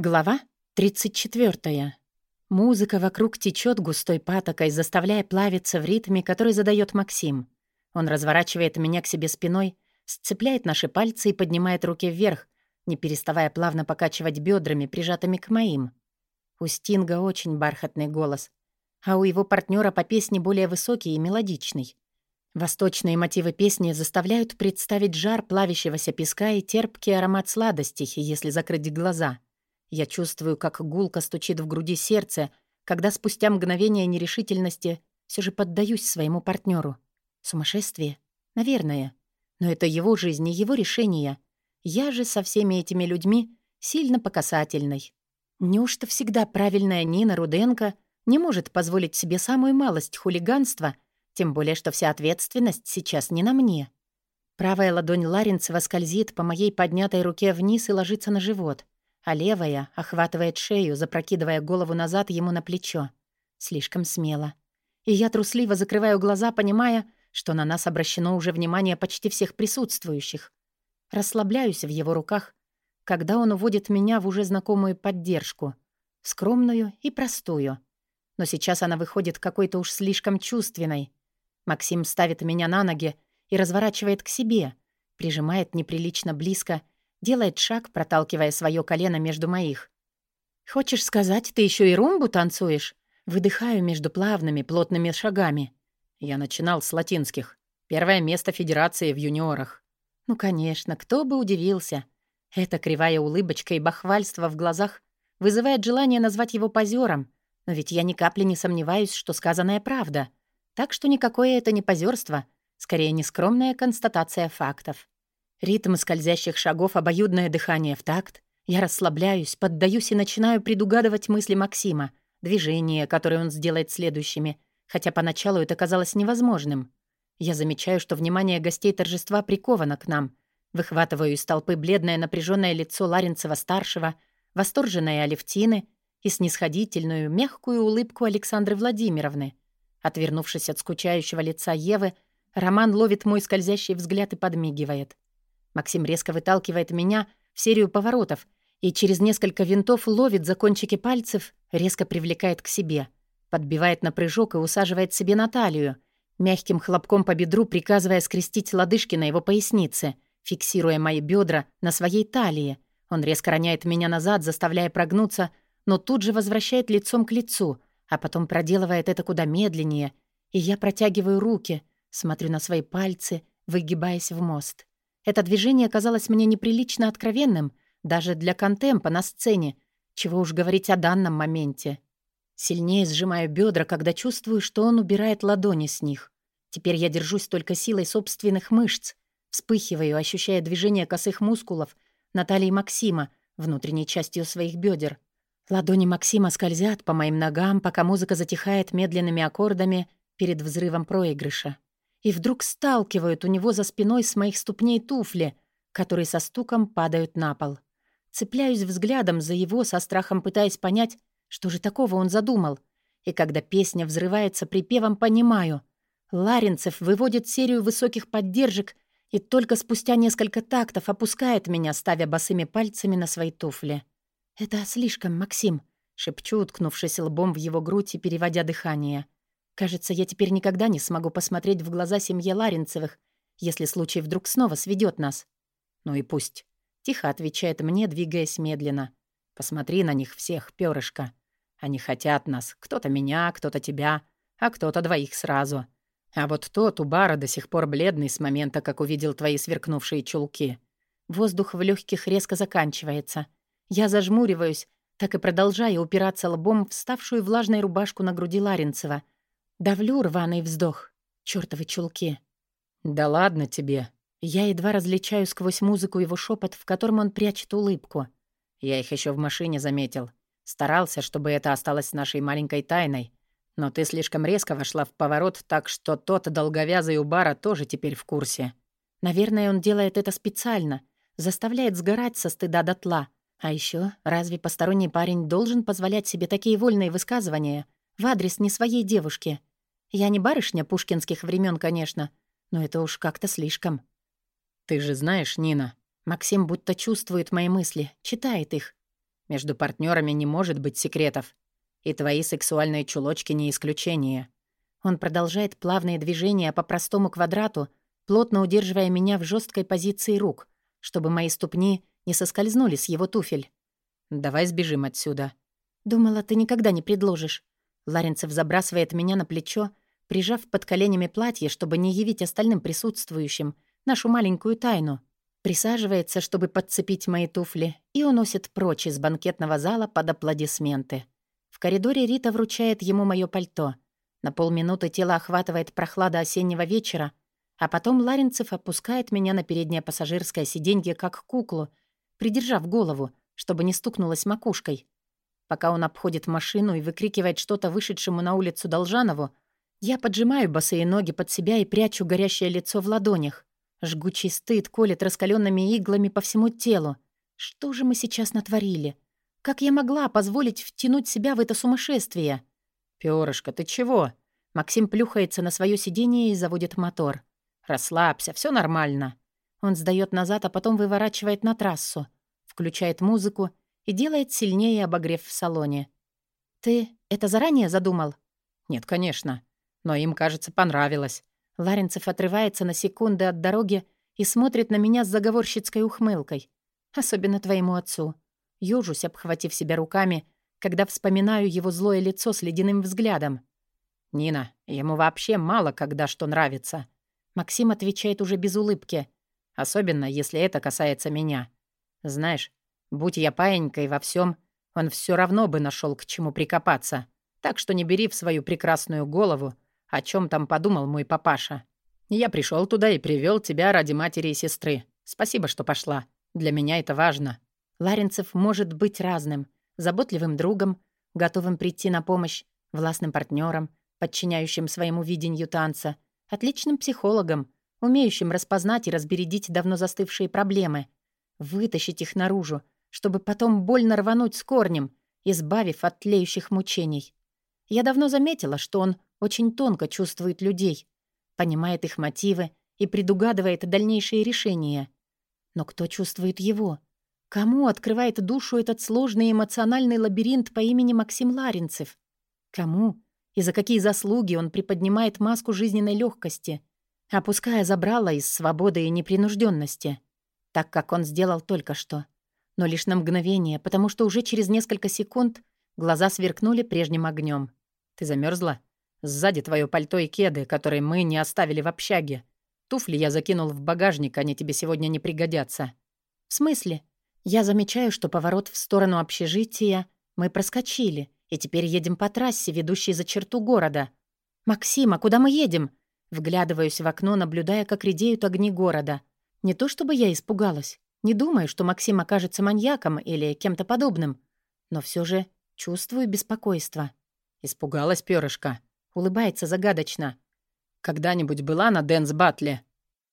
Глава 34. Музыка вокруг течет густой патокой, заставляя плавиться в ритме, который задает Максим. Он разворачивает меня к себе спиной, сцепляет наши пальцы и поднимает руки вверх, не переставая плавно покачивать бедрами, прижатыми к моим. У Стинга очень бархатный голос, а у его партнера по песне более высокий и мелодичный. Восточные мотивы песни заставляют представить жар плавящегося песка и терпкий аромат сладостей, если закрыть глаза — я чувствую, как гулко стучит в груди сердце, когда спустя мгновение нерешительности все же поддаюсь своему партнеру. Сумасшествие? Наверное. Но это его жизнь и его решение. Я же со всеми этими людьми сильно покасательной. Неужто всегда правильная Нина Руденко не может позволить себе самую малость хулиганства, тем более что вся ответственность сейчас не на мне? Правая ладонь Ларинцева скользит по моей поднятой руке вниз и ложится на живот — а левая охватывает шею, запрокидывая голову назад ему на плечо. Слишком смело. И я трусливо закрываю глаза, понимая, что на нас обращено уже внимание почти всех присутствующих. Расслабляюсь в его руках, когда он уводит меня в уже знакомую поддержку, скромную и простую. Но сейчас она выходит какой-то уж слишком чувственной. Максим ставит меня на ноги и разворачивает к себе, прижимает неприлично близко Делает шаг, проталкивая свое колено между моих. «Хочешь сказать, ты еще и румбу танцуешь?» Выдыхаю между плавными, плотными шагами. Я начинал с латинских. Первое место Федерации в юниорах. Ну, конечно, кто бы удивился. Эта кривая улыбочка и бахвальство в глазах вызывает желание назвать его позером. Но ведь я ни капли не сомневаюсь, что сказанная правда. Так что никакое это не позерство, скорее нескромная констатация фактов. Ритм скользящих шагов, обоюдное дыхание в такт. Я расслабляюсь, поддаюсь и начинаю предугадывать мысли Максима, движения, которые он сделает следующими, хотя поначалу это казалось невозможным. Я замечаю, что внимание гостей торжества приковано к нам. Выхватываю из толпы бледное напряженное лицо Ларинцева-старшего, восторженное Алевтины и снисходительную, мягкую улыбку Александры Владимировны. Отвернувшись от скучающего лица Евы, Роман ловит мой скользящий взгляд и подмигивает. Максим резко выталкивает меня в серию поворотов и через несколько винтов ловит за кончики пальцев, резко привлекает к себе, подбивает на прыжок и усаживает себе на талию, мягким хлопком по бедру приказывая скрестить лодыжки на его пояснице, фиксируя мои бедра на своей талии. Он резко роняет меня назад, заставляя прогнуться, но тут же возвращает лицом к лицу, а потом проделывает это куда медленнее, и я протягиваю руки, смотрю на свои пальцы, выгибаясь в мост. Это движение казалось мне неприлично откровенным, даже для контемпа на сцене, чего уж говорить о данном моменте. Сильнее сжимаю бедра, когда чувствую, что он убирает ладони с них. Теперь я держусь только силой собственных мышц. Вспыхиваю, ощущая движение косых мускулов на талии Максима, внутренней частью своих бедер. Ладони Максима скользят по моим ногам, пока музыка затихает медленными аккордами перед взрывом проигрыша и вдруг сталкивают у него за спиной с моих ступней туфли, которые со стуком падают на пол. Цепляюсь взглядом за его, со страхом пытаясь понять, что же такого он задумал. И когда песня взрывается припевом, понимаю. Ларинцев выводит серию высоких поддержек и только спустя несколько тактов опускает меня, ставя босыми пальцами на свои туфли. «Это слишком, Максим», — шепчу, уткнувшись лбом в его грудь и переводя дыхание. — Кажется, я теперь никогда не смогу посмотреть в глаза семье Ларинцевых, если случай вдруг снова сведет нас. Ну и пусть. Тихо отвечает мне, двигаясь медленно. Посмотри на них всех, перышко. Они хотят нас. Кто-то меня, кто-то тебя, а кто-то двоих сразу. А вот тот у бара до сих пор бледный с момента, как увидел твои сверкнувшие чулки. Воздух в легких резко заканчивается. Я зажмуриваюсь, так и продолжая упираться лбом в ставшую влажной рубашку на груди Ларинцева — Давлю рваный вздох. Чёртовы чулки. «Да ладно тебе». Я едва различаю сквозь музыку его шепот, в котором он прячет улыбку. Я их еще в машине заметил. Старался, чтобы это осталось нашей маленькой тайной. Но ты слишком резко вошла в поворот, так что тот долговязый у бара тоже теперь в курсе. Наверное, он делает это специально. Заставляет сгорать со стыда дотла. А еще, разве посторонний парень должен позволять себе такие вольные высказывания в адрес не своей девушки? Я не барышня пушкинских времен, конечно, но это уж как-то слишком. Ты же знаешь, Нина, Максим будто чувствует мои мысли, читает их. Между партнерами не может быть секретов. И твои сексуальные чулочки не исключение. Он продолжает плавные движения по простому квадрату, плотно удерживая меня в жесткой позиции рук, чтобы мои ступни не соскользнули с его туфель. «Давай сбежим отсюда». «Думала, ты никогда не предложишь». Ларинцев забрасывает меня на плечо, прижав под коленями платье, чтобы не явить остальным присутствующим нашу маленькую тайну. Присаживается, чтобы подцепить мои туфли, и уносит прочь из банкетного зала под аплодисменты. В коридоре Рита вручает ему моё пальто. На полминуты тело охватывает прохлада осеннего вечера, а потом Ларинцев опускает меня на переднее пассажирское сиденье, как куклу, придержав голову, чтобы не стукнулась макушкой. Пока он обходит машину и выкрикивает что-то вышедшему на улицу Должанову, я поджимаю босые ноги под себя и прячу горящее лицо в ладонях. Жгучий стыд колет раскаленными иглами по всему телу. Что же мы сейчас натворили? Как я могла позволить втянуть себя в это сумасшествие? «Пёрышко, ты чего?» Максим плюхается на свое сиденье и заводит мотор. «Расслабься, все нормально». Он сдает назад, а потом выворачивает на трассу, включает музыку и делает сильнее обогрев в салоне. «Ты это заранее задумал?» «Нет, конечно но им, кажется, понравилось. Ларинцев отрывается на секунды от дороги и смотрит на меня с заговорщицкой ухмылкой. Особенно твоему отцу. Ёжусь, обхватив себя руками, когда вспоминаю его злое лицо с ледяным взглядом. «Нина, ему вообще мало когда что нравится». Максим отвечает уже без улыбки. Особенно, если это касается меня. Знаешь, будь я паенькой во всем, он все равно бы нашел к чему прикопаться. Так что не бери в свою прекрасную голову о чем там подумал мой папаша. Я пришел туда и привел тебя ради матери и сестры. Спасибо, что пошла. Для меня это важно. Ларинцев может быть разным. Заботливым другом, готовым прийти на помощь, властным партнером, подчиняющим своему видению танца, отличным психологом, умеющим распознать и разбередить давно застывшие проблемы, вытащить их наружу, чтобы потом больно рвануть с корнем, избавив от тлеющих мучений. Я давно заметила, что он очень тонко чувствует людей, понимает их мотивы и предугадывает дальнейшие решения. Но кто чувствует его? Кому открывает душу этот сложный эмоциональный лабиринт по имени Максим Ларинцев? Кому и за какие заслуги он приподнимает маску жизненной легкости, опуская забрала из свободы и непринужденности, так как он сделал только что. Но лишь на мгновение, потому что уже через несколько секунд глаза сверкнули прежним огнем. «Ты замерзла? Сзади твое пальто и кеды, которые мы не оставили в общаге. Туфли я закинул в багажник, они тебе сегодня не пригодятся». «В смысле?» Я замечаю, что поворот в сторону общежития мы проскочили, и теперь едем по трассе, ведущей за черту города. «Максим, а куда мы едем?» Вглядываюсь в окно, наблюдая, как редеют огни города. Не то чтобы я испугалась. Не думаю, что Максим окажется маньяком или кем-то подобным. Но все же чувствую беспокойство. Испугалась перышко улыбается загадочно. «Когда-нибудь была на Дэнс Батле?»